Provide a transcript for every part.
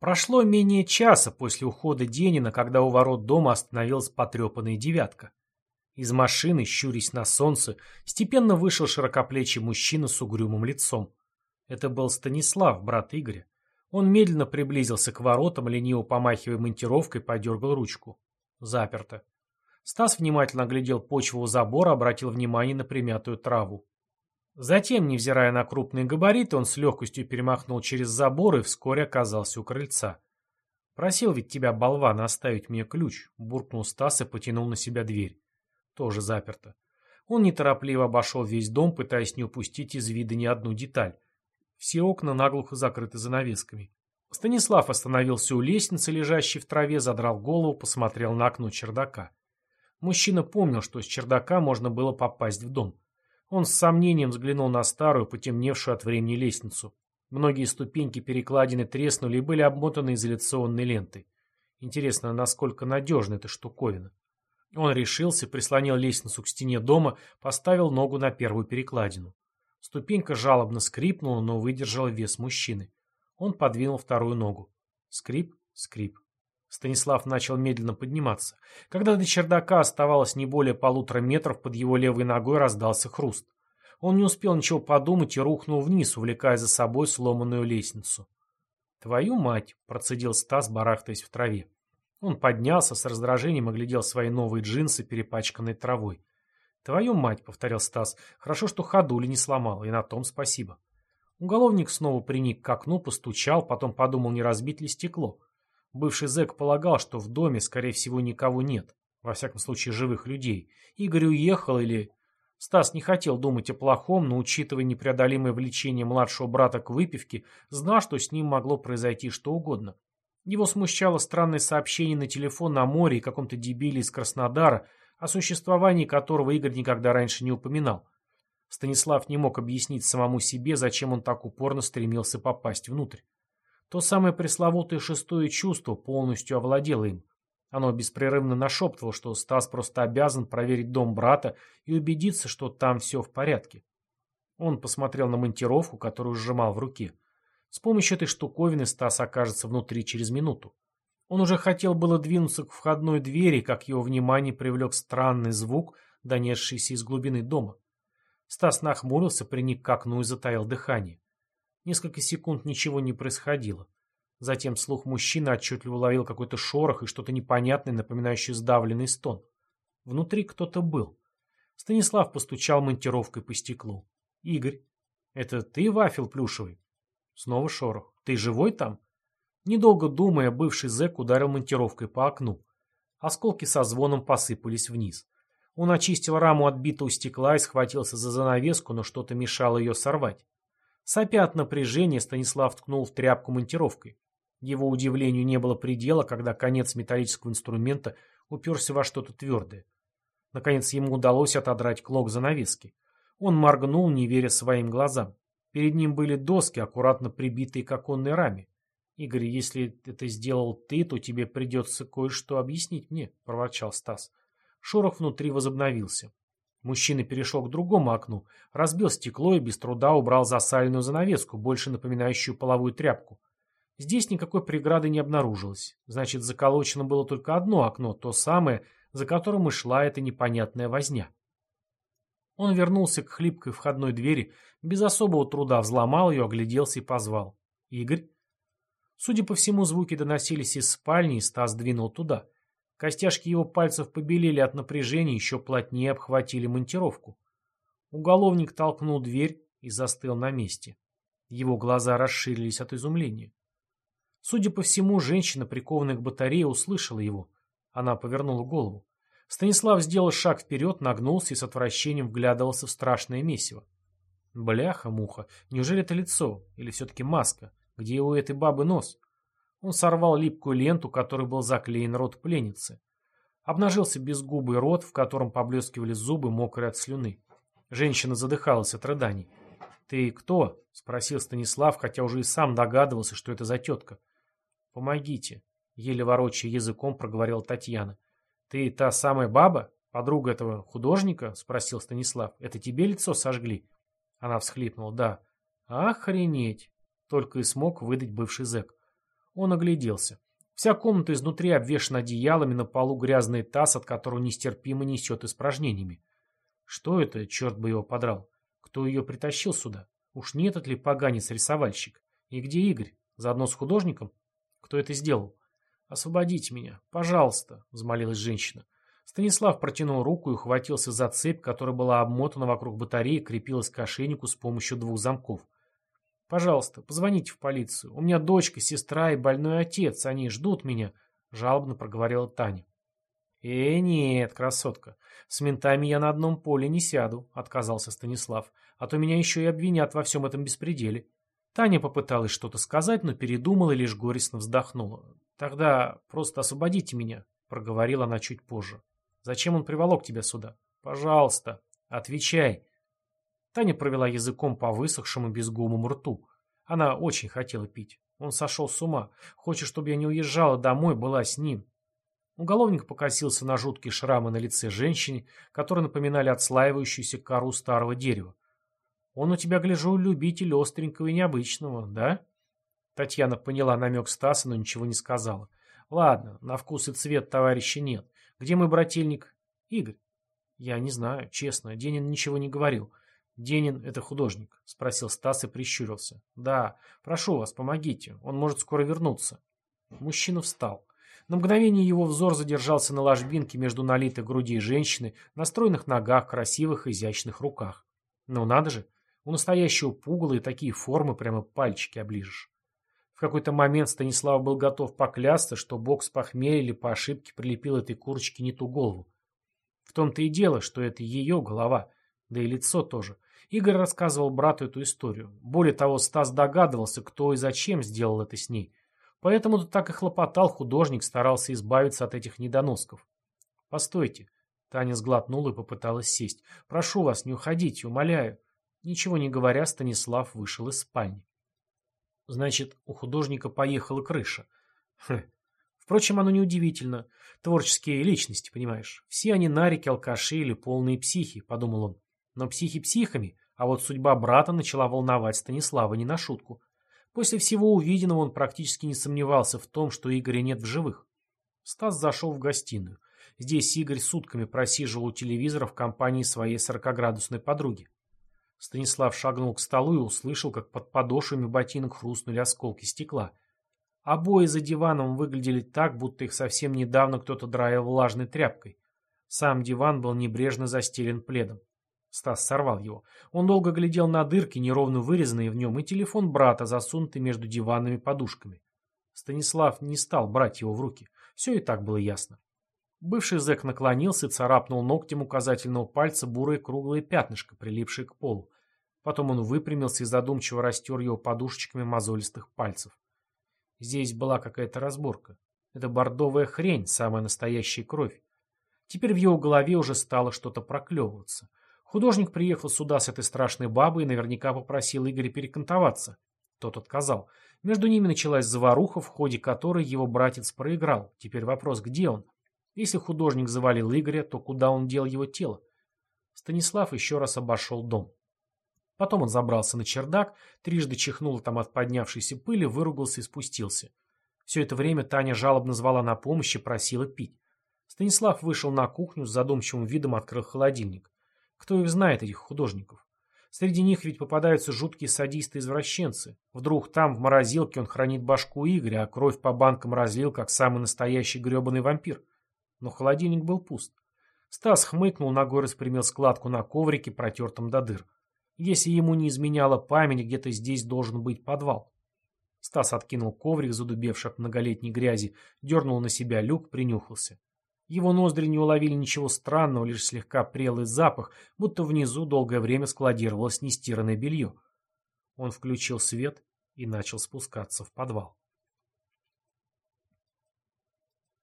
Прошло менее часа после ухода Денина, когда у ворот дома остановилась потрепанная девятка. Из машины, щурясь на солнце, степенно вышел широкоплечий мужчина с угрюмым лицом. Это был Станислав, брат Игоря. Он медленно приблизился к воротам, лениво помахивая монтировкой, подергал ручку. Заперто. Стас внимательно оглядел почву у забора, обратил внимание на примятую траву. Затем, невзирая на крупные габариты, он с легкостью перемахнул через забор и вскоре оказался у крыльца. «Просил ведь тебя, болван, оставить мне ключ», — буркнул Стас и потянул на себя дверь. Тоже заперто. Он неторопливо обошел весь дом, пытаясь не упустить из вида ни одну деталь. Все окна наглухо закрыты занавесками. Станислав остановился у лестницы, лежащей в траве, задрал голову, посмотрел на окно чердака. Мужчина помнил, что с чердака можно было попасть в дом. Он с сомнением взглянул на старую, потемневшую от времени лестницу. Многие ступеньки перекладины треснули и были обмотаны изоляционной лентой. Интересно, насколько надежна эта штуковина. Он решился, прислонил лестницу к стене дома, поставил ногу на первую перекладину. Ступенька жалобно скрипнула, но выдержала вес мужчины. Он подвинул вторую ногу. Скрип, скрип. Станислав начал медленно подниматься. Когда до чердака оставалось не более полутора метров, под его левой ногой раздался хруст. Он не успел ничего подумать и рухнул вниз, увлекая за собой сломанную лестницу. «Твою мать!» — процедил Стас, барахтаясь в траве. Он поднялся, с раздражением оглядел свои новые джинсы, перепачканные травой. «Твою мать!» — повторил Стас. «Хорошо, что ходули не сломал, и на том спасибо». Уголовник снова приник к окну, постучал, потом подумал, не разбить ли стекло. Бывший зэк полагал, что в доме, скорее всего, никого нет. Во всяком случае, живых людей. Игорь уехал или... Стас не хотел думать о плохом, но, учитывая непреодолимое влечение младшего брата к выпивке, знал, что с ним могло произойти что угодно. Его смущало странное сообщение на телефон на море и каком-то дебиле из Краснодара, о существовании которого Игорь никогда раньше не упоминал. Станислав не мог объяснить самому себе, зачем он так упорно стремился попасть внутрь. То самое пресловутое шестое чувство полностью овладело им. Оно беспрерывно нашептывало, что Стас просто обязан проверить дом брата и убедиться, что там все в порядке. Он посмотрел на монтировку, которую сжимал в руке. С помощью этой штуковины Стас окажется внутри через минуту. Он уже хотел было двинуться к входной двери, как его внимание привлек странный звук, донесшийся из глубины дома. Стас нахмурился, приник к окну и затаил дыхание. Несколько секунд ничего не происходило. Затем слух мужчины отчетливо уловил какой-то шорох и что-то непонятное, напоминающее сдавленный стон. Внутри кто-то был. Станислав постучал монтировкой по стеклу. «Игорь, это ты вафел плюшевый?» Снова шорох. «Ты живой там?» Недолго думая, бывший зэк ударил монтировкой по окну. Осколки со звоном посыпались вниз. Он очистил раму отбитого стекла и схватился за занавеску, но что-то мешало ее сорвать. Сопя от напряжения, Станислав ткнул в тряпку монтировкой. Его удивлению не было предела, когда конец металлического инструмента уперся во что-то твердое. Наконец ему удалось отодрать клок занавески. Он моргнул, не веря своим глазам. Перед ним были доски, аккуратно прибитые к оконной раме. «Игорь, если это сделал ты, то тебе придется кое-что объяснить мне», — проворчал Стас. Шорох внутри возобновился. Мужчина перешел к другому окну, разбил стекло и без труда убрал засаленную занавеску, больше напоминающую половую тряпку. Здесь никакой преграды не обнаружилось. Значит, заколочено было только одно окно, то самое, за которым и шла эта непонятная возня. Он вернулся к хлипкой входной двери, без особого труда взломал ее, огляделся и позвал. «Игорь?» Судя по всему, звуки доносились из спальни, и Стас двинул туда. Костяшки его пальцев побелели от напряжения, еще плотнее обхватили монтировку. Уголовник толкнул дверь и застыл на месте. Его глаза расширились от изумления. Судя по всему, женщина, прикованная к батарее, услышала его. Она повернула голову. Станислав сделал шаг вперед, нагнулся и с отвращением вглядывался в страшное месиво. Бляха-муха, неужели это лицо? Или все-таки маска? Где у этой бабы нос? Он сорвал липкую ленту, которой был заклеен рот пленницы. Обнажился безгубый рот, в котором поблескивали зубы, мокрые от слюны. Женщина задыхалась от рыданий. «Ты кто?» — спросил Станислав, хотя уже и сам догадывался, что это за тетка. «Помогите», — еле ворочая языком проговорила Татьяна. «Ты та самая баба? Подруга этого художника?» — спросил Станислав. «Это тебе лицо сожгли?» Она всхлипнула. «Да». «Охренеть!» — только и смог выдать бывший зэк. Он огляделся. Вся комната изнутри обвешана одеялами, на полу грязный таз, от которого нестерпимо несет испражнениями. Что это, черт бы его подрал? Кто ее притащил сюда? Уж не этот ли поганец-рисовальщик? И где Игорь? Заодно с художником? Кто это сделал? «Освободите меня, пожалуйста», — взмолилась женщина. Станислав протянул руку и ухватился за цепь, которая была обмотана вокруг батареи и крепилась к ошейнику с помощью двух замков. «Пожалуйста, позвоните в полицию. У меня дочка, сестра и больной отец. Они ждут меня», — жалобно проговорила Таня. «Э, нет, красотка, с ментами я на одном поле не сяду», — отказался Станислав. «А то меня еще и обвинят во всем этом беспределе». Таня попыталась что-то сказать, но передумала и лишь горестно вздохнула. «Тогда просто освободите меня», — проговорила она чуть позже. «Зачем он приволок тебя сюда? Пожалуйста, отвечай». Таня провела языком по высохшему безгумому рту. Она очень хотела пить. Он сошел с ума. Хочет, чтобы я не уезжала домой, была с ним. Уголовник покосился на жуткие шрамы на лице женщины, которые напоминали отслаивающуюся кору старого дерева. Он у тебя, гляжу, любитель остренького и необычного, да? Татьяна поняла намек Стаса, но ничего не сказала. Ладно, на вкус и цвет товарища нет. Где мой брательник? Игорь. Я не знаю, честно, Денин ничего не говорил. Денин — это художник? Спросил Стас и прищурился. Да, прошу вас, помогите, он может скоро вернуться. Мужчина встал. На мгновение его взор задержался на ложбинке между налитой грудей женщины, на стройных ногах, красивых изящных руках. Ну надо же, у настоящего пугала и такие формы прямо пальчики оближешь. В какой-то момент Станислав был готов поклясться, что бог с похмелья или по ошибке прилепил этой курочке не ту голову. В том-то и дело, что это ее голова, да и лицо тоже. Игорь рассказывал брату эту историю. Более того, Стас догадывался, кто и зачем сделал это с ней. Поэтому тут так и хлопотал художник, старался избавиться от этих недоносков. «Постойте». Таня сглотнула и попыталась сесть. «Прошу вас, не уходите, умоляю». Ничего не говоря, Станислав вышел из спальни. Значит, у художника поехала крыша. Хм. Впрочем, оно неудивительно. Творческие личности, понимаешь. Все они нарики, алкаши или полные психи, подумал он. Но психи психами, а вот судьба брата начала волновать Станислава не на шутку. После всего увиденного он практически не сомневался в том, что Игоря нет в живых. Стас зашел в гостиную. Здесь Игорь сутками просиживал у телевизора в компании своей сорокоградусной подруги. Станислав шагнул к столу и услышал, как под подошвами ботинок хрустнули осколки стекла. Обои за диваном выглядели так, будто их совсем недавно кто-то драил влажной тряпкой. Сам диван был небрежно застелен пледом. Стас сорвал его. Он долго глядел на дырки, неровно вырезанные в нем, и телефон брата, засунутый между диванными подушками. Станислав не стал брать его в руки. Все и так было ясно. Бывший зэк наклонился и царапнул ногтем указательного пальца бурое круглое пятнышко, прилипшее к полу. Потом он выпрямился и задумчиво растер его подушечками мозолистых пальцев. Здесь была какая-то разборка. Это бордовая хрень, самая настоящая кровь. Теперь в его голове уже стало что-то проклевываться. Художник приехал сюда с этой страшной бабой и наверняка попросил Игоря перекантоваться. Тот отказал. Между ними началась заваруха, в ходе которой его братец проиграл. Теперь вопрос, где он? Если художник завалил Игоря, то куда он дел его тело? Станислав еще раз обошел дом. Потом он забрался на чердак, трижды чихнул там от поднявшейся пыли, выругался и спустился. Все это время Таня жалобно звала на помощь и просила пить. Станислав вышел на кухню, с задумчивым видом открыл холодильник. Кто их знает, этих художников? Среди них ведь попадаются жуткие садисты-извращенцы. Вдруг там, в морозилке, он хранит башку Игоря, а кровь по банкам разлил, как самый настоящий гребаный вампир но холодильник был пуст. Стас хмыкнул, ногой распрямил складку на коврике, протертом до дыр. Если ему не изменяла память, где-то здесь должен быть подвал. Стас откинул коврик, задубевший от многолетней грязи, дернул на себя люк, принюхался. Его ноздри не уловили ничего странного, лишь слегка прелый запах, будто внизу долгое время складировалось нестиранное белье. Он включил свет и начал спускаться в подвал.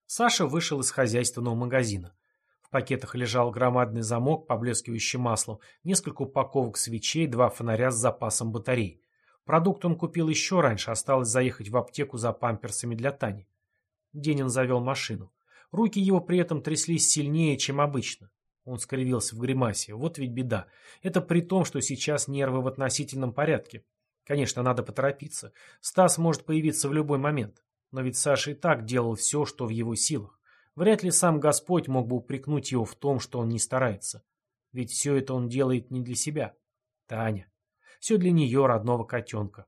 Саша вышел из хозяйственного магазина. В пакетах лежал громадный замок, поблескивающий маслом, несколько упаковок свечей, два фонаря с запасом батарей. Продукт он купил еще раньше, осталось заехать в аптеку за памперсами для Тани. Денин завел машину. Руки его при этом тряслись сильнее, чем обычно. Он скривился в гримасе. Вот ведь беда. Это при том, что сейчас нервы в относительном порядке. Конечно, надо поторопиться. Стас может появиться в любой момент. Но ведь Саша и так делал все, что в его силах. Вряд ли сам Господь мог бы упрекнуть его в том, что он не старается. Ведь все это он делает не для себя. Таня. Все для нее, родного котенка.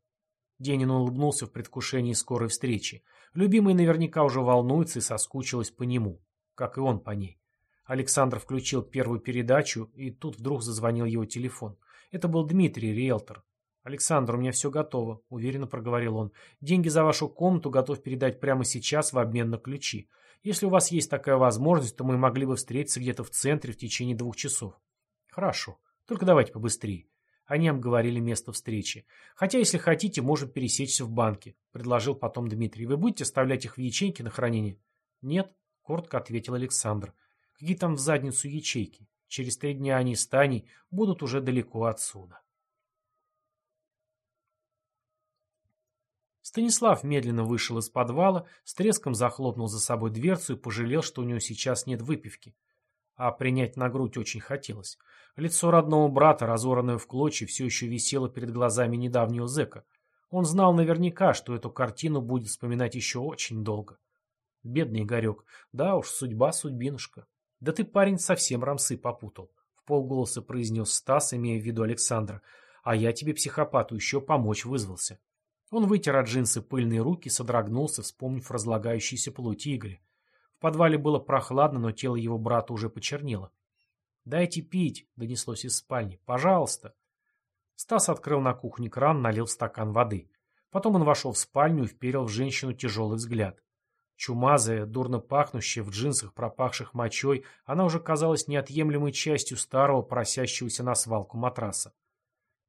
Денин улыбнулся в предвкушении скорой встречи. Любимый наверняка уже волнуется и соскучилась по нему, как и он по ней. Александр включил первую передачу, и тут вдруг зазвонил его телефон. Это был Дмитрий, риэлтор. «Александр, у меня все готово», — уверенно проговорил он. «Деньги за вашу комнату готов передать прямо сейчас в обмен на ключи. Если у вас есть такая возможность, то мы могли бы встретиться где-то в центре в течение двух часов». «Хорошо. Только давайте побыстрее». Они обговорили место встречи. «Хотя, если хотите, можем пересечься в банке», — предложил потом Дмитрий. «Вы будете оставлять их в ячейке на хранение?» «Нет», — коротко ответил Александр. «Какие там в задницу ячейки? Через три дня они с Таней будут уже далеко отсюда». Станислав медленно вышел из подвала, с треском захлопнул за собой дверцу и пожалел, что у него сейчас нет выпивки. А принять на грудь очень хотелось. Лицо родного брата, разорванное в клочья, все еще висело перед глазами недавнего зэка. Он знал наверняка, что эту картину будет вспоминать еще очень долго. Бедный Игорек. Да уж, судьба судьбинушка. Да ты, парень, совсем рамсы попутал. В полголоса произнес Стас, имея в виду Александра. А я тебе, психопату, еще помочь вызвался. Он вытер от джинсы пыльные руки, содрогнулся, вспомнив разлагающийся плоть Игоря. В подвале было прохладно, но тело его брата уже почернело. «Дайте пить», — донеслось из спальни. «Пожалуйста». Стас открыл на кухне кран, налил стакан воды. Потом он вошел в спальню и вперил в женщину тяжелый взгляд. Чумазая, дурно пахнущая, в джинсах, пропахших мочой, она уже казалась неотъемлемой частью старого, просящегося на свалку матраса.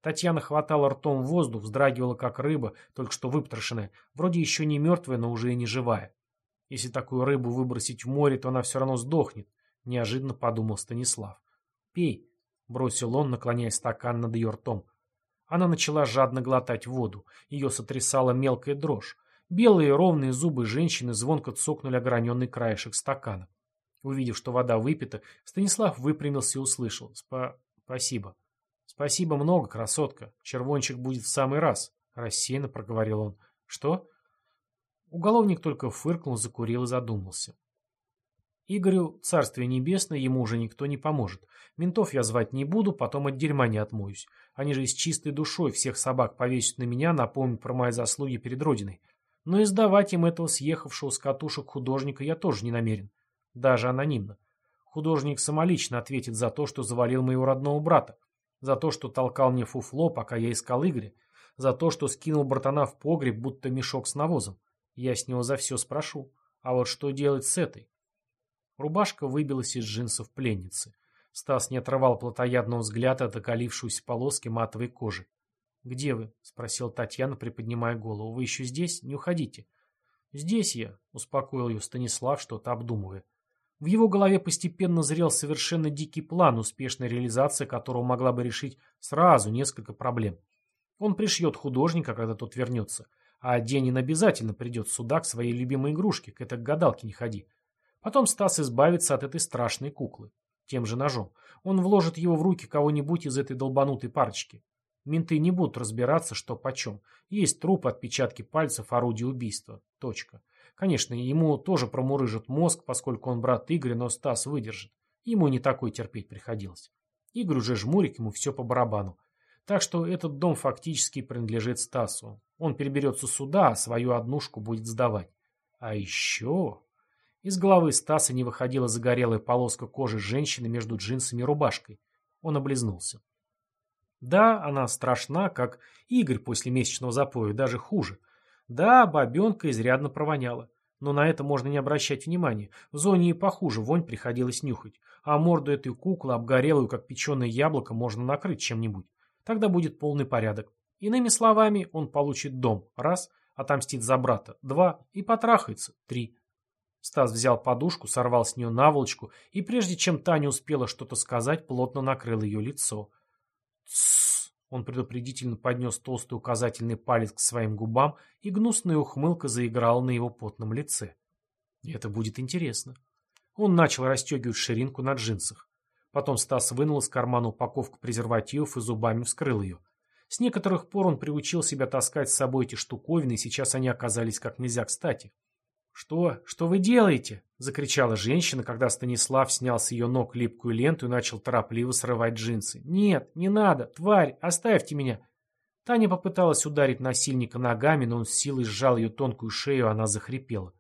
Татьяна хватала ртом воздух, вздрагивала, как рыба, только что выпотрошенная, вроде еще не мертвая, но уже и не живая. Если такую рыбу выбросить в море, то она все равно сдохнет, неожиданно подумал Станислав. Пей, бросил он, наклоняя стакан над ее ртом. Она начала жадно глотать воду. Ее сотрясала мелкая дрожь. Белые ровные зубы женщины звонко цокнули ограненный краешек стакана. Увидев, что вода выпита, Станислав выпрямился и услышал. Спа «Спасибо». «Спасибо много, красотка. Червончик будет в самый раз», — рассеянно проговорил он. «Что?» Уголовник только фыркнул, закурил и задумался. Игорю, царствие небесное, ему уже никто не поможет. Ментов я звать не буду, потом от дерьма не отмоюсь. Они же с чистой душой всех собак повесят на меня, напомнят про мои заслуги перед Родиной. Но издавать им этого съехавшего с катушек художника я тоже не намерен. Даже анонимно. Художник самолично ответит за то, что завалил моего родного брата. За то, что толкал мне фуфло, пока я искал Игоря. За то, что скинул братана в погреб, будто мешок с навозом. Я с него за все спрошу. А вот что делать с этой? Рубашка выбилась из джинсов пленницы. Стас не отрывал плотоядного взгляда от околившуюся полоски матовой кожи. «Где вы?» — спросил Татьяна, приподнимая голову. «Вы еще здесь? Не уходите». «Здесь я», — успокоил ее Станислав, что-то обдумывая. В его голове постепенно зрел совершенно дикий план, успешная реализация которого могла бы решить сразу несколько проблем. Он пришьет художника, когда тот вернется. А Денин обязательно придет сюда к своей любимой игрушке, к этой гадалке не ходи. Потом Стас избавится от этой страшной куклы. Тем же ножом. Он вложит его в руки кого-нибудь из этой долбанутой парочки. Менты не будут разбираться, что почем. Есть труп, отпечатки пальцев, орудие убийства. Точка. Конечно, ему тоже промурыжит мозг, поскольку он брат Игоря, но Стас выдержит. Ему не такой терпеть приходилось. Игорь уже жмурик, ему все по барабану. Так что этот дом фактически принадлежит Стасу. Он переберется сюда, а свою однушку будет сдавать. А еще... Из головы Стаса не выходила загорелая полоска кожи женщины между джинсами и рубашкой. Он облизнулся. Да, она страшна, как Игорь после месячного запоя, даже хуже. Да, бабенка изрядно провоняла. Но на это можно не обращать внимания. В зоне и похуже вонь приходилось нюхать. А морду этой куклы, обгорелую, как печеное яблоко, можно накрыть чем-нибудь. Тогда будет полный порядок. Иными словами, он получит дом. Раз, отомстит за брата. Два, и потрахается. Три. Стас взял подушку, сорвал с нее наволочку, и прежде чем Таня успела что-то сказать, плотно накрыл ее лицо. «Тссс!» Он предупредительно поднес толстый указательный палец к своим губам, и гнусная ухмылка заиграла на его потном лице. Это будет интересно. Он начал расстегивать ширинку на джинсах. Потом Стас вынул из кармана упаковку презервативов и зубами вскрыл ее. С некоторых пор он приучил себя таскать с собой эти штуковины, и сейчас они оказались как нельзя кстати. «Что? Что вы делаете?» — закричала женщина, когда Станислав снял с ее ног липкую ленту и начал торопливо срывать джинсы. «Нет, не надо! Тварь! Оставьте меня!» Таня попыталась ударить насильника ногами, но он с силой сжал ее тонкую шею, она захрипела.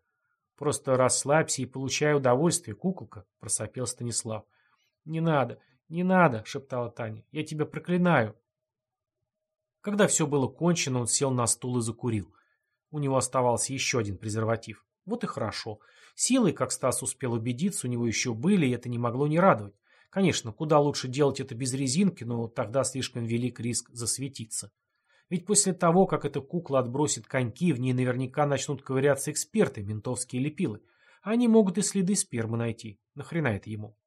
«Просто расслабься и получай удовольствие, куколка», — просопел Станислав. «Не надо, не надо», — шептала Таня. «Я тебя проклинаю». Когда все было кончено, он сел на стул и закурил. У него оставался еще один презерватив. Вот и хорошо. Силы, как Стас успел убедиться, у него еще были, и это не могло не радовать. Конечно, куда лучше делать это без резинки, но тогда слишком велик риск засветиться. Ведь после того, как эта кукла отбросит коньки, в ней наверняка начнут ковыряться эксперты, ментовские лепилы. Они могут и следы спермы найти. Нахрена это ему?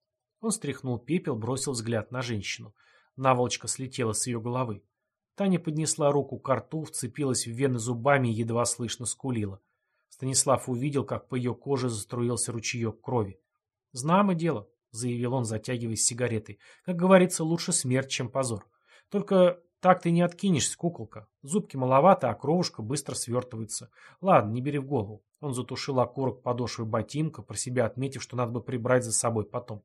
Он стряхнул пепел, бросил взгляд на женщину. Наволочка слетела с ее головы. Таня поднесла руку к рту, вцепилась в вены зубами и едва слышно скулила. Станислав увидел, как по ее коже заструился ручеек крови. «Знамо дело», — заявил он, затягиваясь сигаретой. «Как говорится, лучше смерть, чем позор. Только так ты не откинешься, куколка. Зубки маловато, а кровушка быстро свертывается. Ладно, не бери в голову». Он затушил окурок подошвы ботинка, про себя отметив, что надо бы прибрать за собой потом.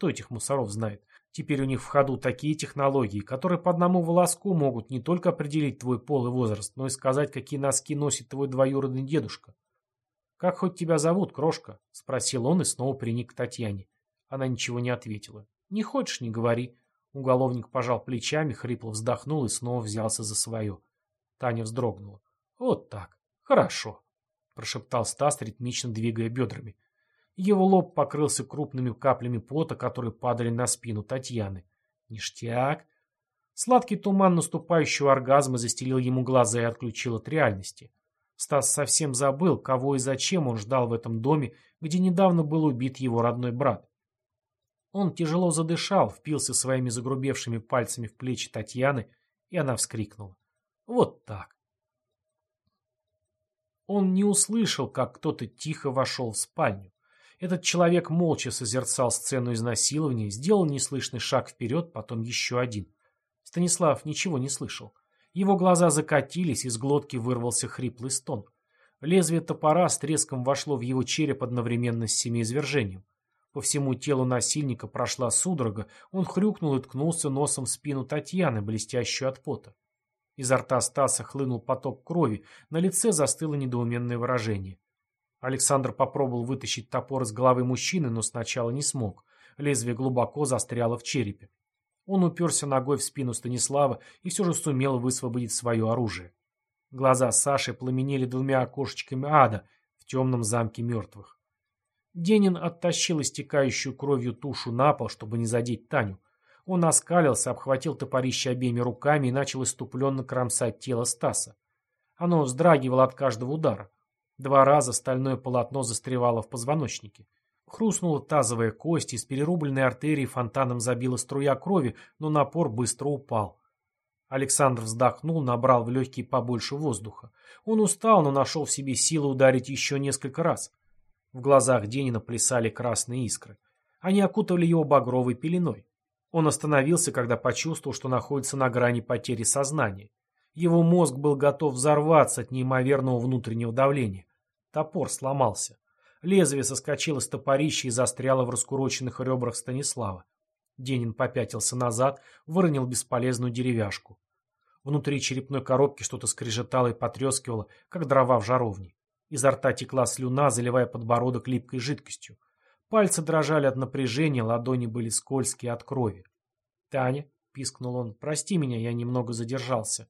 Кто этих мусоров знает? Теперь у них в ходу такие технологии, которые по одному волоску могут не только определить твой пол и возраст, но и сказать, какие носки носит твой двоюродный дедушка. «Как хоть тебя зовут, крошка?» — спросил он и снова приник к Татьяне. Она ничего не ответила. «Не хочешь, не говори». Уголовник пожал плечами, хрипло вздохнул и снова взялся за свое. Таня вздрогнула. «Вот так. Хорошо», — прошептал Стас, ритмично двигая бедрами. Его лоб покрылся крупными каплями пота, которые падали на спину Татьяны. «Ништяк». Сладкий туман наступающего оргазма застелил ему глаза и отключил от реальности. Стас совсем забыл, кого и зачем он ждал в этом доме, где недавно был убит его родной брат. Он тяжело задышал, впился своими загрубевшими пальцами в плечи Татьяны, и она вскрикнула. Вот так. Он не услышал, как кто-то тихо вошел в спальню. Этот человек молча созерцал сцену изнасилования, сделал неслышный шаг вперед, потом еще один. Станислав ничего не слышал. Его глаза закатились, из глотки вырвался хриплый стон. Лезвие топора с треском вошло в его череп одновременно с семиизвержением. По всему телу насильника прошла судорога, он хрюкнул и ткнулся носом в спину Татьяны, блестящую от пота. Изо рта Стаса хлынул поток крови, на лице застыло недоуменное выражение. Александр попробовал вытащить топор из головы мужчины, но сначала не смог. Лезвие глубоко застряло в черепе. Он уперся ногой в спину Станислава и все же сумел высвободить свое оружие. Глаза Саши пламенели двумя окошечками ада в темном замке мертвых. Денин оттащил истекающую кровью тушу на пол, чтобы не задеть Таню. Он оскалился, обхватил топорище обеими руками и начал иступленно кромсать тело Стаса. Оно вздрагивало от каждого удара. Два раза стальное полотно застревало в позвоночнике. Хрустнула тазовая кость, из перерубленной артерии фонтаном забила струя крови, но напор быстро упал. Александр вздохнул, набрал в легкие побольше воздуха. Он устал, но нашел в себе силы ударить еще несколько раз. В глазах Денина плясали красные искры. Они окутывали его багровой пеленой. Он остановился, когда почувствовал, что находится на грани потери сознания. Его мозг был готов взорваться от неимоверного внутреннего давления. Топор сломался. Лезвие соскочило с топорища и застряло в раскуроченных ребрах Станислава. Денин попятился назад, выронил бесполезную деревяшку. Внутри черепной коробки что-то скрежетало и потрескивало, как дрова в жаровне. Изо рта текла слюна, заливая подбородок липкой жидкостью. Пальцы дрожали от напряжения, ладони были скользкие от крови. «Таня», — пискнул он, — «прости меня, я немного задержался».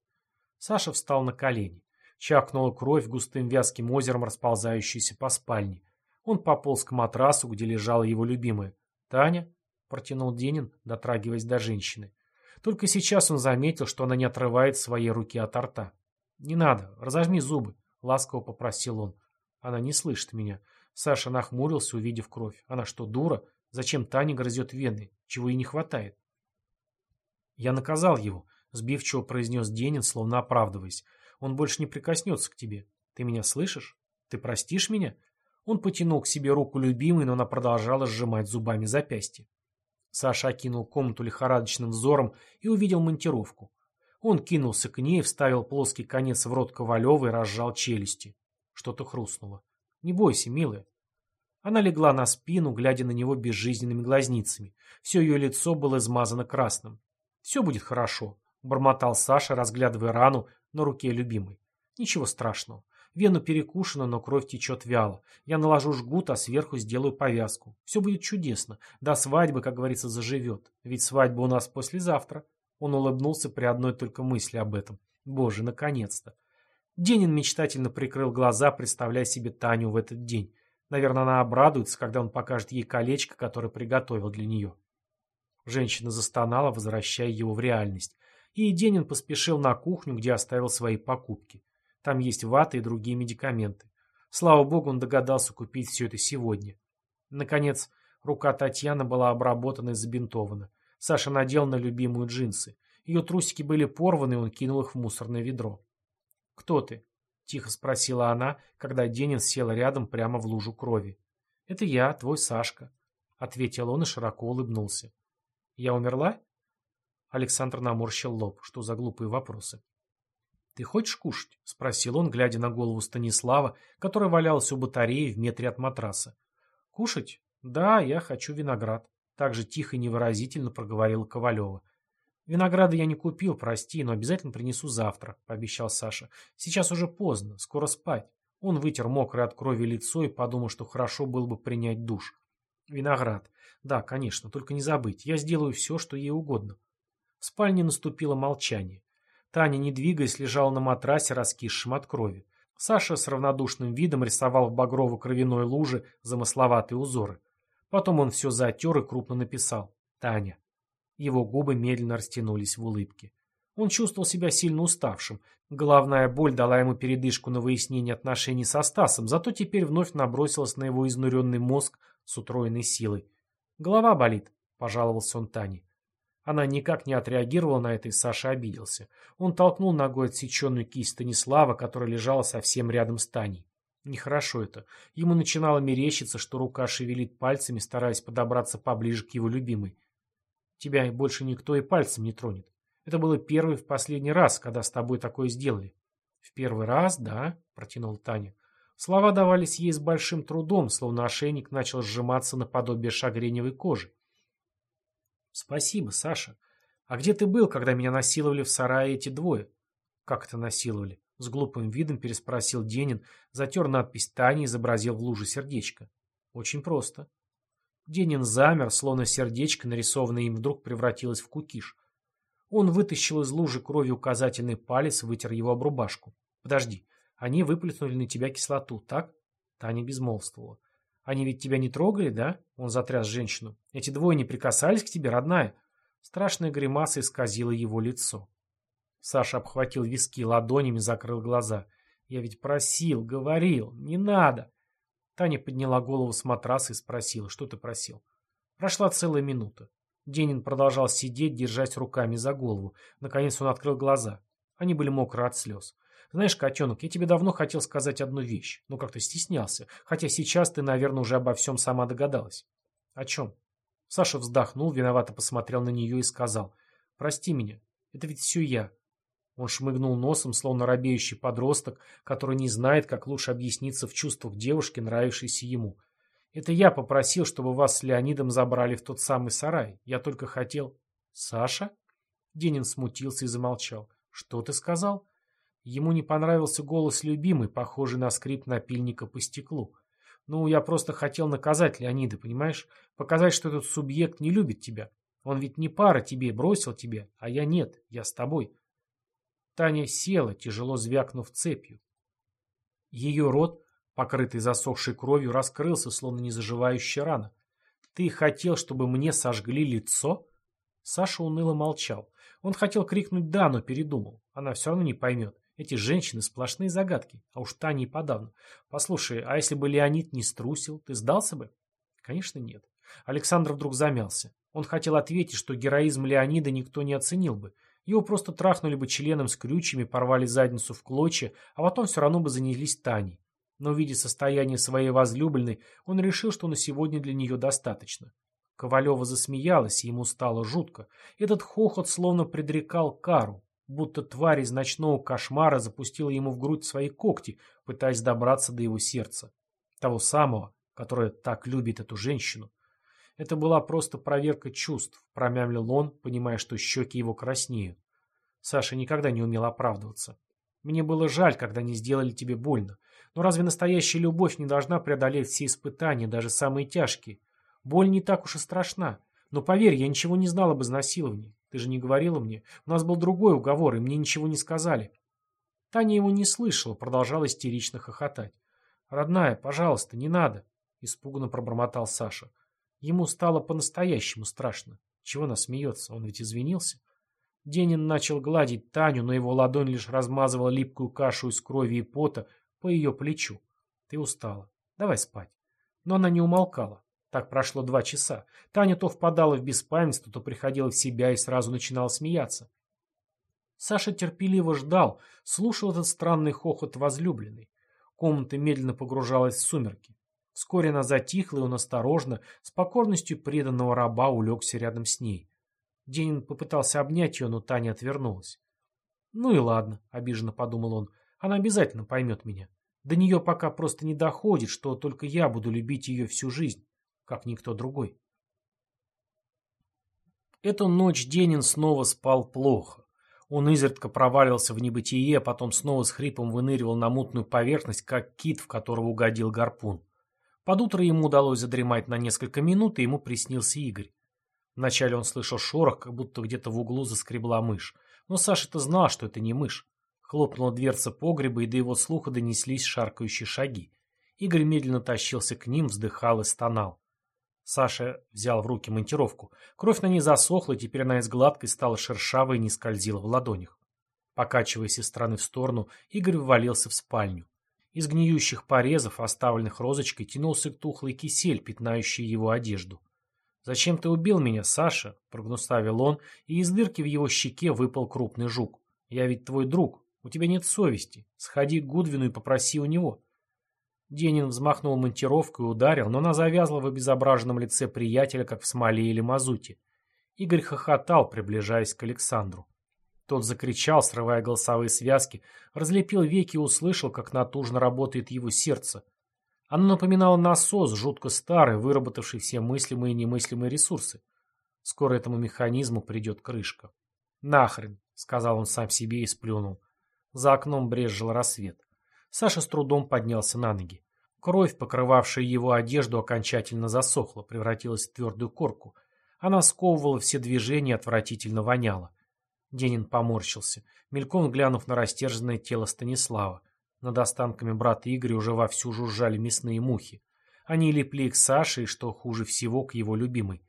Саша встал на колени. Чакнула кровь густым вязким озером, расползающейся по спальне. Он пополз к матрасу, где лежала его любимая. «Таня?» — протянул Денин, дотрагиваясь до женщины. Только сейчас он заметил, что она не отрывает своей руки от рта. «Не надо, разожми зубы», — ласково попросил он. Она не слышит меня. Саша нахмурился, увидев кровь. Она что, дура? Зачем Таня грызет вены? Чего ей не хватает? Я наказал его, сбивчиво произнес Денин, словно оправдываясь. Он больше не прикоснется к тебе. Ты меня слышишь? Ты простишь меня? Он потянул к себе руку любимой, но она продолжала сжимать зубами запястье. Саша окинул комнату лихорадочным взором и увидел монтировку. Он кинулся к ней, вставил плоский конец в рот Ковалева и разжал челюсти. Что-то хрустнуло. «Не бойся, милая». Она легла на спину, глядя на него безжизненными глазницами. Все ее лицо было измазано красным. «Все будет хорошо», — бормотал Саша, разглядывая рану на руке любимой. «Ничего страшного. Вену перекушена, но кровь течет вяло. Я наложу жгут, а сверху сделаю повязку. Все будет чудесно. До свадьбы, как говорится, заживет. Ведь свадьба у нас послезавтра». Он улыбнулся при одной только мысли об этом. Боже, наконец-то. Денин мечтательно прикрыл глаза, представляя себе Таню в этот день. Наверное, она обрадуется, когда он покажет ей колечко, которое приготовил для нее. Женщина застонала, возвращая его в реальность. И Денин поспешил на кухню, где оставил свои покупки. Там есть вата и другие медикаменты. Слава богу, он догадался купить все это сегодня. Наконец, рука Татьяны была обработана и забинтована. Саша надел на любимую джинсы. Ее трусики были порваны, и он кинул их в мусорное ведро. «Кто ты?» — тихо спросила она, когда Денин сел рядом прямо в лужу крови. «Это я, твой Сашка», — ответил он и широко улыбнулся. «Я умерла?» Александр наморщил лоб. Что за глупые вопросы? «Ты хочешь кушать?» — спросил он, глядя на голову Станислава, которая валялась у батареи в метре от матраса. «Кушать? Да, я хочу виноград». Так же тихо и невыразительно проговорила Ковалева. «Винограда я не купил, прости, но обязательно принесу завтра», — пообещал Саша. «Сейчас уже поздно, скоро спать». Он вытер мокрое от крови лицо и подумал, что хорошо было бы принять душ. «Виноград. Да, конечно, только не забыть. Я сделаю все, что ей угодно». В спальне наступило молчание. Таня, не двигаясь, лежала на матрасе, раскисшем от крови. Саша с равнодушным видом рисовал в багрово-кровяной луже замысловатые узоры. Потом он все затер и крупно написал «Таня». Его губы медленно растянулись в улыбке. Он чувствовал себя сильно уставшим. Головная боль дала ему передышку на выяснение отношений со Стасом, зато теперь вновь набросилась на его изнуренный мозг с утроенной силой. «Голова болит», — пожаловался он Тане. Она никак не отреагировала на это, и Саша обиделся. Он толкнул ногой отсеченную кисть Станислава, которая лежала совсем рядом с Таней. Нехорошо это. Ему начинало мерещиться, что рука шевелит пальцами, стараясь подобраться поближе к его любимой. Тебя больше никто и пальцем не тронет. Это было первый в последний раз, когда с тобой такое сделали. В первый раз, да, протянул Таня. Слова давались ей с большим трудом, словно ошейник начал сжиматься наподобие шагреневой кожи. Спасибо, Саша. А где ты был, когда меня насиловали в сарае эти двое? Как это насиловали? С глупым видом переспросил Денин, затер надпись Тани и изобразил в луже сердечко. Очень просто. Денин замер, словно сердечко, нарисованное им вдруг превратилось в кукиш. Он вытащил из лужи крови указательный палец, вытер его об рубашку. Подожди, они выплеснули на тебя кислоту, так? Таня безмолвствовала. Они ведь тебя не трогали, да? Он затряс женщину. Эти двое не прикасались к тебе, родная? Страшная гримаса исказила его лицо. Саша обхватил виски ладонями, закрыл глаза. «Я ведь просил, говорил, не надо!» Таня подняла голову с матраса и спросила, что ты просил. Прошла целая минута. Денин продолжал сидеть, держась руками за голову. Наконец он открыл глаза. Они были мокры от слез. «Знаешь, котенок, я тебе давно хотел сказать одну вещь, но как-то стеснялся, хотя сейчас ты, наверное, уже обо всем сама догадалась». «О чем?» Саша вздохнул, виновато посмотрел на нее и сказал. «Прости меня, это ведь все я. Он шмыгнул носом, словно робеющий подросток, который не знает, как лучше объясниться в чувствах девушки, нравившейся ему. «Это я попросил, чтобы вас с Леонидом забрали в тот самый сарай. Я только хотел...» «Саша?» Денин смутился и замолчал. «Что ты сказал?» Ему не понравился голос любимой, похожий на скрип напильника по стеклу. «Ну, я просто хотел наказать Леонида, понимаешь? Показать, что этот субъект не любит тебя. Он ведь не пара тебе, бросил тебя, а я нет, я с тобой. Таня села, тяжело звякнув цепью. Ее рот, покрытый засохшей кровью, раскрылся, словно незаживающая рана. «Ты хотел, чтобы мне сожгли лицо?» Саша уныло молчал. Он хотел крикнуть «да», но передумал. Она все равно не поймет. Эти женщины сплошные загадки, а уж Таня и подавно. Послушай, а если бы Леонид не струсил, ты сдался бы? Конечно, нет. Александр вдруг замялся. Он хотел ответить, что героизм Леонида никто не оценил бы, его просто трахнули бы членом с крючьями, порвали задницу в клочья, а потом все равно бы занялись Таней. Но, видя состояние своей возлюбленной, он решил, что на сегодня для нее достаточно. Ковалева засмеялась, и ему стало жутко. Этот хохот словно предрекал кару. Будто тварь из ночного кошмара запустила ему в грудь свои когти, пытаясь добраться до его сердца. Того самого, которое так любит эту женщину. Это была просто проверка чувств, промямлил он, понимая, что щеки его краснеют. Саша никогда не умел оправдываться. Мне было жаль, когда не сделали тебе больно. Но разве настоящая любовь не должна преодолеть все испытания, даже самые тяжкие? Боль не так уж и страшна. Но поверь, я ничего не знал об изнасиловании. Ты же не говорила мне. У нас был другой уговор, и мне ничего не сказали. Таня его не слышала, продолжала истерично хохотать. «Родная, пожалуйста, не надо!» — испуганно пробормотал Саша. Ему стало по-настоящему страшно. Чего она смеется? Он ведь извинился. Денин начал гладить Таню, но его ладонь лишь размазывала липкую кашу из крови и пота по ее плечу. «Ты устала. Давай спать». Но она не умолкала. Так прошло два часа. Таня то впадала в беспамятство, то приходила в себя и сразу начинала смеяться. Саша терпеливо ждал, слушал этот странный хохот возлюбленной. Комната медленно погружалась в сумерки. Вскоре она затихла, и он осторожно, с покорностью преданного раба улегся рядом с ней. Денин попытался обнять ее, но Таня отвернулась. «Ну и ладно», — обиженно подумал он, — «она обязательно поймет меня. До нее пока просто не доходит, что только я буду любить ее всю жизнь, как никто другой». Эту ночь Денин снова спал плохо. Он изредка проваливался в небытие, потом снова с хрипом выныривал на мутную поверхность, как кит, в которого угодил гарпун. Под утро ему удалось задремать на несколько минут, и ему приснился Игорь. Вначале он слышал шорох, как будто где-то в углу заскребла мышь. Но Саша-то знал, что это не мышь. Хлопнула дверца погреба, и до его слуха донеслись шаркающие шаги. Игорь медленно тащился к ним, вздыхал и стонал. Саша взял в руки монтировку. Кровь на ней засохла, теперь она из гладкой стала шершавой и не скользила в ладонях. Покачиваясь из стороны в сторону, Игорь ввалился в спальню. Из гниющих порезов, оставленных розочкой, тянулся тухлый кисель, пятнающий его одежду. «Зачем ты убил меня, Саша?» — прогнуставил он, и из дырки в его щеке выпал крупный жук. «Я ведь твой друг. У тебя нет совести. Сходи к Гудвину и попроси у него». Денин взмахнул монтировкой и ударил, но она завязла в обезображенном лице приятеля, как в смоле или мазуте. Игорь хохотал, приближаясь к Александру. Тот закричал, срывая голосовые связки, разлепил веки и услышал, как натужно работает его сердце. Оно напоминало насос, жутко старый, выработавший все мыслимые и немыслимые ресурсы. Скоро этому механизму придет крышка. «Нахрен», — сказал он сам себе и сплюнул. За окном брезжил рассвет. Саша с трудом поднялся на ноги. Кровь, покрывавшая его одежду, окончательно засохла, превратилась в твердую корку. Она сковывала все движения и отвратительно воняла. Денин поморщился, мельком глянув на растерженное тело Станислава. Над останками брата Игоря уже вовсю жужжали мясные мухи. Они лепли к Саше и, что хуже всего, к его любимой.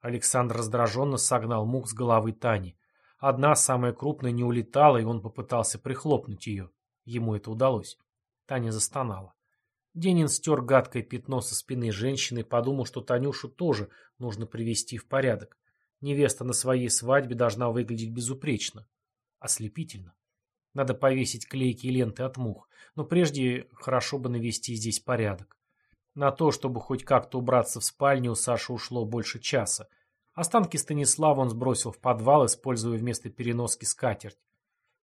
Александр раздраженно согнал мух с головы Тани. Одна, самая крупная, не улетала, и он попытался прихлопнуть ее. Ему это удалось. Таня застонала. Денин стер гадкое пятно со спины женщины и подумал, что Танюшу тоже нужно привести в порядок. Невеста на своей свадьбе должна выглядеть безупречно. Ослепительно. Надо повесить клейкие ленты от мух. Но прежде хорошо бы навести здесь порядок. На то, чтобы хоть как-то убраться в спальню, у Саши ушло больше часа. Останки Станислава он сбросил в подвал, используя вместо переноски скатерть.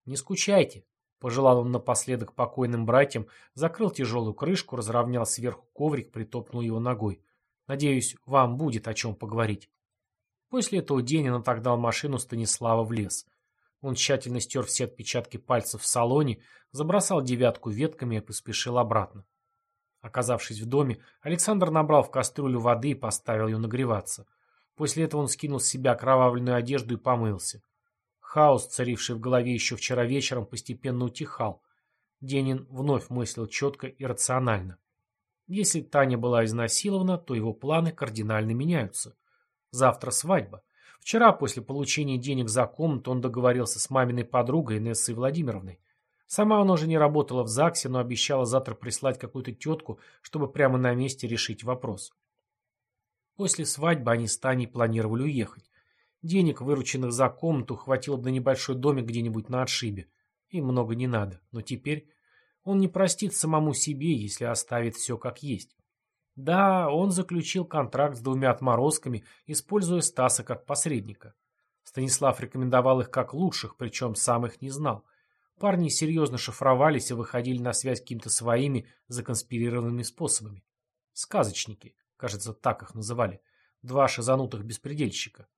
«Не скучайте», Пожелал он напоследок покойным братьям, закрыл тяжелую крышку, разровнял сверху коврик, притопнул его ногой. Надеюсь, вам будет о чем поговорить. После этого Денин отогнал машину Станислава в лес. Он тщательно стер все отпечатки пальцев в салоне, забросал девятку ветками и поспешил обратно. Оказавшись в доме, Александр набрал в кастрюлю воды и поставил ее нагреваться. После этого он скинул с себя кровавленную одежду и помылся. Хаос, царивший в голове еще вчера вечером, постепенно утихал. Денин вновь мыслил четко и рационально. Если Таня была изнасилована, то его планы кардинально меняются. Завтра свадьба. Вчера, после получения денег за комнату, он договорился с маминой подругой Инессой Владимировной. Сама она уже не работала в ЗАГСе, но обещала завтра прислать какую-то тетку, чтобы прямо на месте решить вопрос. После свадьбы они с Таней планировали уехать. Денег, вырученных за комнату, хватило бы на небольшой домик где-нибудь на отшибе. Им много не надо. Но теперь он не простит самому себе, если оставит все как есть. Да, он заключил контракт с двумя отморозками, используя Стаса как посредника. Станислав рекомендовал их как лучших, причем сам их не знал. Парни серьезно шифровались и выходили на связь какими-то своими законспирированными способами. Сказочники, кажется, так их называли. Два шизанутых беспредельщика.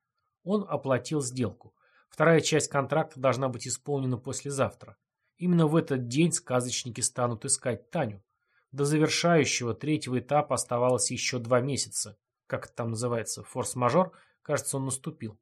Он оплатил сделку. Вторая часть контракта должна быть исполнена послезавтра. Именно в этот день сказочники станут искать Таню. До завершающего третьего этапа оставалось еще два месяца. Как это там называется? Форс-мажор? Кажется, он наступил.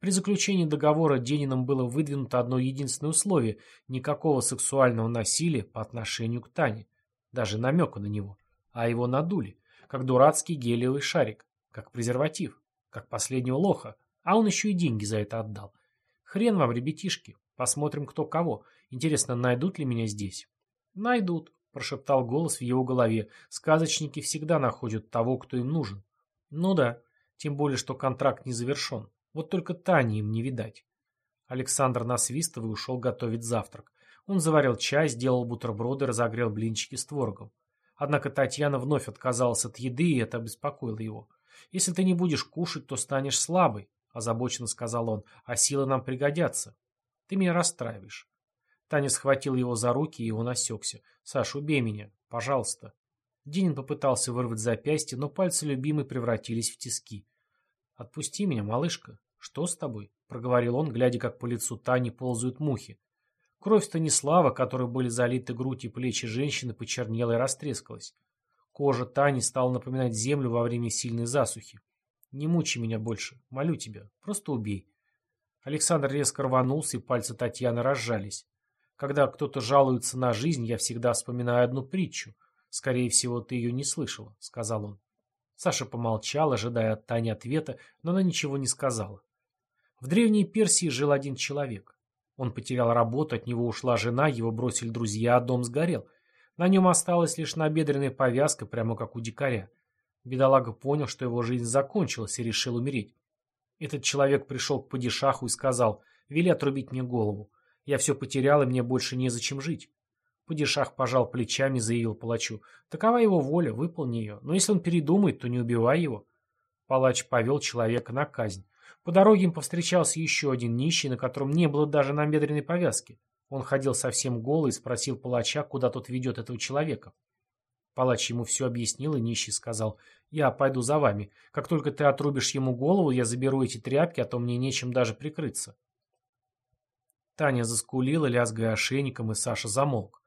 При заключении договора Дениным было выдвинуто одно единственное условие – никакого сексуального насилия по отношению к Тане. Даже намека на него. А его надули. Как дурацкий гелиевый шарик. Как презерватив. Как последнего лоха. А он еще и деньги за это отдал. Хрен вам, ребятишки. Посмотрим, кто кого. Интересно, найдут ли меня здесь? Найдут. — прошептал голос в его голове. «Сказочники всегда находят того, кто им нужен». «Ну да, тем более, что контракт не завершен. Вот только Тани им не видать». Александр насвистывая ушел готовить завтрак. Он заварил чай, сделал бутерброды, разогрел блинчики с творогом. Однако Татьяна вновь отказалась от еды, и это обеспокоило его. «Если ты не будешь кушать, то станешь слабой», — озабоченно сказал он, — «а силы нам пригодятся. Ты меня расстраиваешь». Таня схватил его за руки, и он осекся. «Саш, убей меня, пожалуйста». Динин попытался вырвать запястье, но пальцы любимой превратились в тиски. «Отпусти меня, малышка. Что с тобой?» — проговорил он, глядя, как по лицу Тани ползают мухи. Кровь Станислава, которой были залиты грудь и плечи женщины, почернела и растрескалась. Кожа Тани стала напоминать землю во время сильной засухи. «Не мучи меня больше. Молю тебя. Просто убей». Александр резко рванулся, и пальцы Татьяны разжались. Когда кто-то жалуется на жизнь, я всегда вспоминаю одну притчу. Скорее всего, ты ее не слышала, — сказал он. Саша помолчал, ожидая от Тани ответа, но она ничего не сказала. В Древней Персии жил один человек. Он потерял работу, от него ушла жена, его бросили друзья, а дом сгорел. На нем осталась лишь набедренная повязка, прямо как у дикаря. Бедолага понял, что его жизнь закончилась и решил умереть. Этот человек пришел к падишаху и сказал, «Вели отрубить мне голову. Я все потерял, и мне больше незачем жить. Падишах пожал плечами и заявил палачу. Такова его воля, выполни ее. Но если он передумает, то не убивай его. Палач повел человека на казнь. По дороге им повстречался еще один нищий, на котором не было даже набедренной повязки. Он ходил совсем голый и спросил палача, куда тот ведет этого человека. Палач ему все объяснил, и нищий сказал, «Я пойду за вами. Как только ты отрубишь ему голову, я заберу эти тряпки, а то мне нечем даже прикрыться». Таня заскулила, лязгая ошейником, и Саша замолк.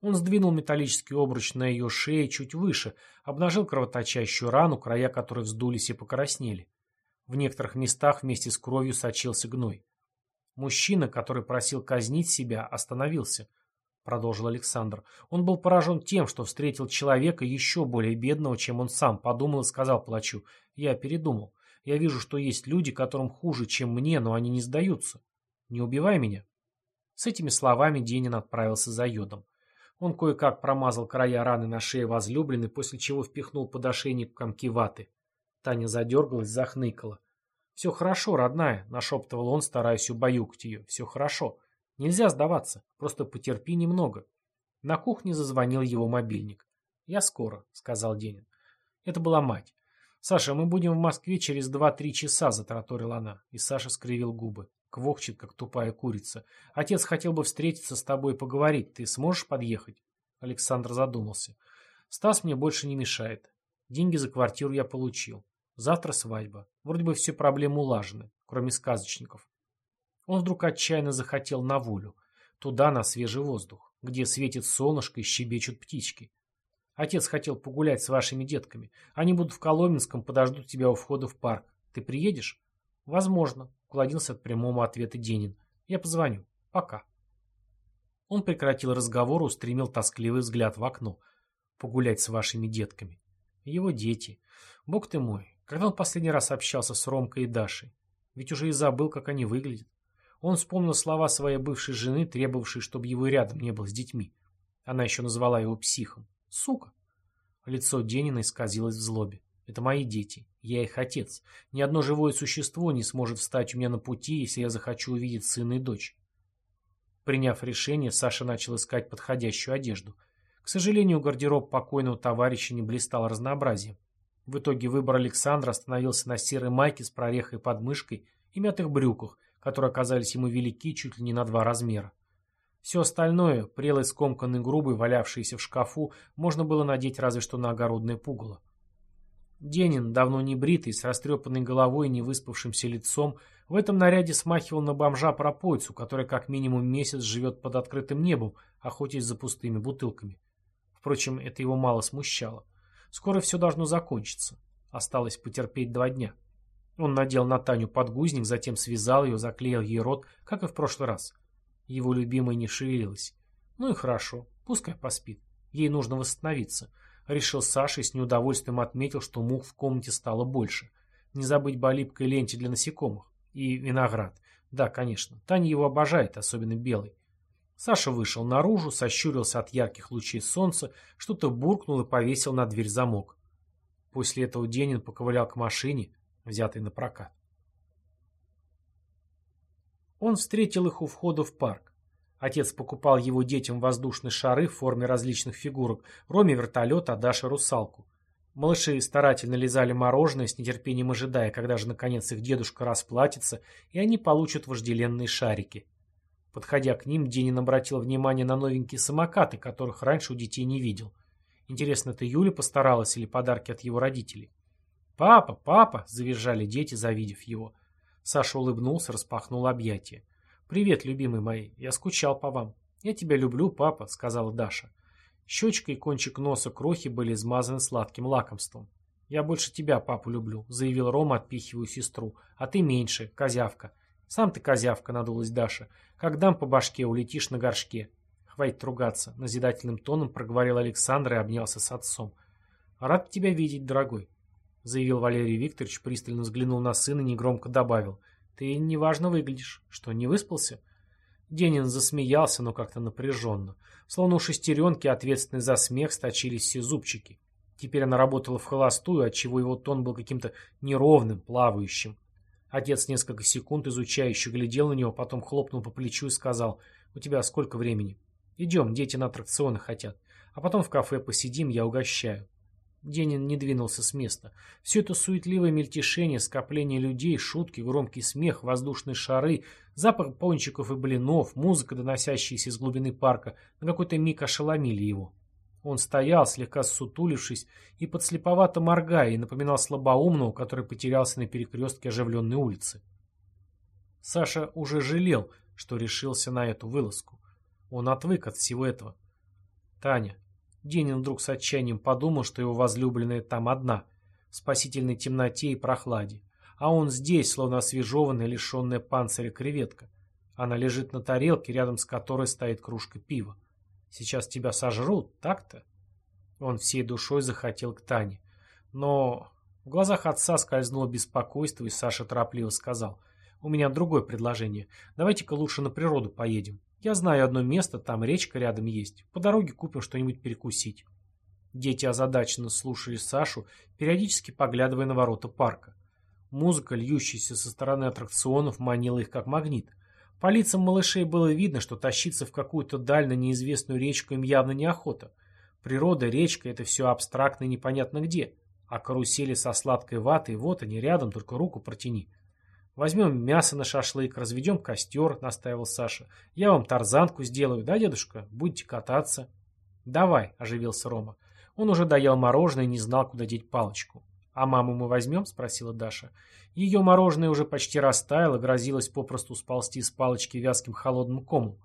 Он сдвинул металлический обруч на ее шее чуть выше, обнажил кровоточащую рану, края которой вздулись и покраснели. В некоторых местах вместе с кровью сочился гной. Мужчина, который просил казнить себя, остановился, продолжил Александр. Он был поражен тем, что встретил человека еще более бедного, чем он сам, подумал и сказал плачу. Я передумал. Я вижу, что есть люди, которым хуже, чем мне, но они не сдаются. Не убивай меня. С этими словами Денин отправился за йодом. Он кое-как промазал края раны на шее возлюбленной, после чего впихнул под ошейник комки ваты. Таня задергалась, захныкала. «Все хорошо, родная», — нашептывал он, стараясь убаюкать ее. «Все хорошо. Нельзя сдаваться. Просто потерпи немного». На кухне зазвонил его мобильник. «Я скоро», — сказал Денин. Это была мать. «Саша, мы будем в Москве через два-три часа», — затраторила она. И Саша скривил губы. Квохчет, как тупая курица. Отец хотел бы встретиться с тобой и поговорить. Ты сможешь подъехать? Александр задумался. Стас мне больше не мешает. Деньги за квартиру я получил. Завтра свадьба. Вроде бы все проблемы улажены, кроме сказочников. Он вдруг отчаянно захотел на волю. Туда, на свежий воздух, где светит солнышко и щебечут птички. Отец хотел погулять с вашими детками. Они будут в Коломенском, подождут тебя у входа в парк. Ты приедешь? Возможно, уклонился от прямого ответа Денин. Я позвоню. Пока. Он прекратил разговор, устремил тоскливый взгляд в окно. Погулять с вашими детками. Его дети. Бог ты мой, когда он последний раз общался с Ромкой и Дашей? Ведь уже и забыл, как они выглядят. Он вспомнил слова своей бывшей жены, требовавшей, чтобы его рядом не было с детьми. Она еще назвала его психом. Сука. Лицо Денина исказилось в злобе. Это мои дети. Я их отец. Ни одно живое существо не сможет встать у меня на пути, если я захочу увидеть сына и дочь. Приняв решение, Саша начал искать подходящую одежду. К сожалению, гардероб покойного товарища не блистал разнообразием. В итоге выбор Александра остановился на серой майке с прорехой под мышкой и мятых брюках, которые оказались ему велики чуть ли не на два размера. Все остальное, прелый скомканный грубый, валявшийся в шкафу, можно было надеть разве что на огородное пугало. Денин, давно не бритый, с растрепанной головой и невыспавшимся лицом, в этом наряде смахивал на бомжа-пропойцу, который как минимум месяц живет под открытым небом, охотясь за пустыми бутылками. Впрочем, это его мало смущало. Скоро все должно закончиться. Осталось потерпеть два дня. Он надел на Таню подгузник, затем связал ее, заклеил ей рот, как и в прошлый раз. Его любимая не шевелилась. Ну и хорошо, пускай поспит. Ей нужно восстановиться. Решил Саша и с неудовольствием отметил, что мух в комнате стало больше. Не забыть бы о липкой ленте для насекомых. И виноград. Да, конечно. Таня его обожает, особенно белый. Саша вышел наружу, сощурился от ярких лучей солнца, что-то буркнул и повесил на дверь замок. После этого Денин поковылял к машине, взятой на прокат. Он встретил их у входа в парк. Отец покупал его детям воздушные шары в форме различных фигурок, Роме вертолет, а Даше русалку. Малыши старательно лизали мороженое, с нетерпением ожидая, когда же наконец их дедушка расплатится, и они получат вожделенные шарики. Подходя к ним, Денин обратил внимание на новенькие самокаты, которых раньше у детей не видел. Интересно, это Юля постаралась или подарки от его родителей? «Папа, папа!» – завизжали дети, завидев его. Саша улыбнулся, распахнул объятия. «Привет, любимый мой, я скучал по вам». «Я тебя люблю, папа», — сказала Даша. Щечка и кончик носа крохи были измазаны сладким лакомством. «Я больше тебя, папу, люблю», — заявил Рома, отпихивая сестру. «А ты меньше, козявка». «Сам ты козявка», — надулась Даша. «Как дам по башке, улетишь на горшке». «Хватит ругаться», — назидательным тоном проговорил Александр и обнялся с отцом. «Рад тебя видеть, дорогой», — заявил Валерий Викторович, пристально взглянул на сына и негромко добавил. «Ты неважно выглядишь. Что, не выспался?» Денин засмеялся, но как-то напряженно. Словно у шестеренки, ответственной за смех, сточились все зубчики. Теперь она работала в холостую, отчего его тон был каким-то неровным, плавающим. Отец несколько секунд изучающе глядел на него, потом хлопнул по плечу и сказал, «У тебя сколько времени?» «Идем, дети на аттракционы хотят. А потом в кафе посидим, я угощаю». Денин не двинулся с места. Все это суетливое мельтешение, скопление людей, шутки, громкий смех, воздушные шары, запах пончиков и блинов, музыка, доносящаяся из глубины парка, на какой-то миг ошеломили его. Он стоял, слегка ссутулившись и подслеповато моргая, и напоминал слабоумного, который потерялся на перекрестке оживленной улицы. Саша уже жалел, что решился на эту вылазку. Он отвык от всего этого. «Таня, Денин вдруг с отчаянием подумал, что его возлюбленная там одна, в спасительной темноте и прохладе. А он здесь, словно освежеванная, лишенная панциря креветка. Она лежит на тарелке, рядом с которой стоит кружка пива. Сейчас тебя сожрут, так-то? Он всей душой захотел к Тане. Но в глазах отца скользнуло беспокойство, и Саша торопливо сказал. «У меня другое предложение. Давайте-ка лучше на природу поедем. Я знаю одно место, там речка рядом есть. По дороге купим что-нибудь перекусить. Дети озадаченно слушали Сашу, периодически поглядывая на ворота парка. Музыка, льющаяся со стороны аттракционов, манила их как магнит. По лицам малышей было видно, что тащиться в какую-то даль на неизвестную речку им явно неохота. Природа, речка — это все абстрактно непонятно где. А карусели со сладкой ватой, вот они рядом, только руку протяни. Возьмем мясо на шашлык, разведем костер, настаивал Саша. Я вам тарзанку сделаю, да, дедушка? Будете кататься. Давай, оживился Рома. Он уже доел мороженое и не знал, куда деть палочку. «А маму мы возьмем?» — спросила Даша. Ее мороженое уже почти растаяло, грозилось попросту сползти с палочки вязким холодным комом.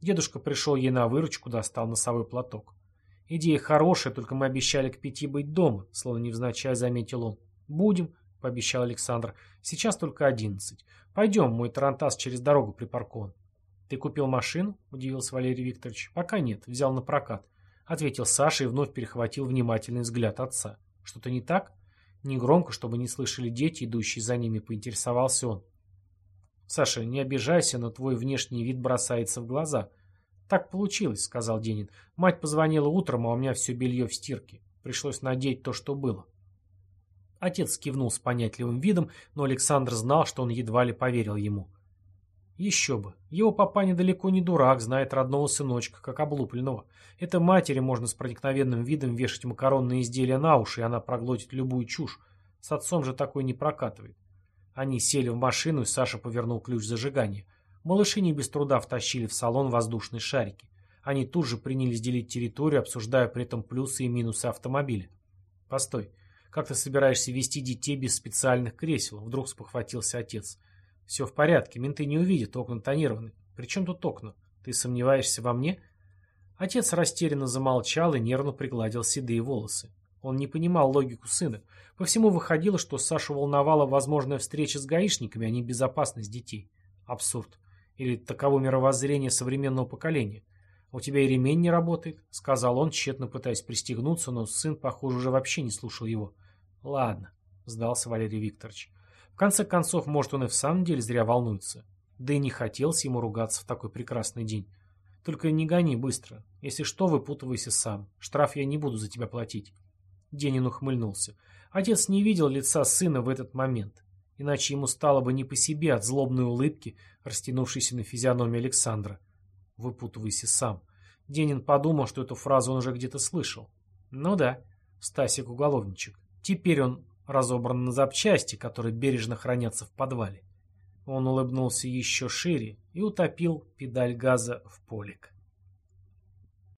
Дедушка пришел ей на выручку, достал носовой платок. «Идея хорошая, только мы обещали к пяти быть дома», — словно невзначай заметил он. «Будем», — пообещал Александр. «Сейчас только одиннадцать. Пойдем, мой тарантас через дорогу припаркован». «Ты купил машину?» — удивился Валерий Викторович. «Пока нет, взял на прокат», — ответил Саша и вновь перехватил внимательный взгляд отца. «Что-то не так?» Негромко, чтобы не слышали дети, идущие за ними, поинтересовался он. «Саша, не обижайся, но твой внешний вид бросается в глаза». «Так получилось», — сказал Денин. «Мать позвонила утром, а у меня все белье в стирке. Пришлось надеть то, что было». Отец кивнул с понятливым видом, но Александр знал, что он едва ли поверил ему. Еще бы. Его папа недалеко не дурак, знает родного сыночка, как облупленного. Это матери можно с проникновенным видом вешать макаронные изделия на уши, и она проглотит любую чушь. С отцом же такой не прокатывает. Они сели в машину, и Саша повернул ключ зажигания. Малыши не без труда втащили в салон воздушные шарики. Они тут же принялись делить территорию, обсуждая при этом плюсы и минусы автомобиля. «Постой, как ты собираешься вести детей без специальных кресел?» Вдруг спохватился отец. «Все в порядке, менты не увидят, окна тонированы. При чем тут окна? Ты сомневаешься во мне?» Отец растерянно замолчал и нервно пригладил седые волосы. Он не понимал логику сына. По всему выходило, что Сашу волновала возможная встреча с гаишниками, а не безопасность детей. Абсурд. Или таково мировоззрение современного поколения. «У тебя и ремень не работает», — сказал он, тщетно пытаясь пристегнуться, но сын, похоже, уже вообще не слушал его. «Ладно», — сдался Валерий Викторович. В конце концов, может, он и в самом деле зря волнуется. Да и не хотелось ему ругаться в такой прекрасный день. Только не гони быстро. Если что, выпутывайся сам. Штраф я не буду за тебя платить. Денин ухмыльнулся. Отец не видел лица сына в этот момент. Иначе ему стало бы не по себе от злобной улыбки, растянувшейся на физиономии Александра. Выпутывайся сам. Денин подумал, что эту фразу он уже где-то слышал. Ну да, Стасик уголовничек. Теперь он разобран на запчасти, которые бережно хранятся в подвале. Он улыбнулся еще шире и утопил педаль газа в полик.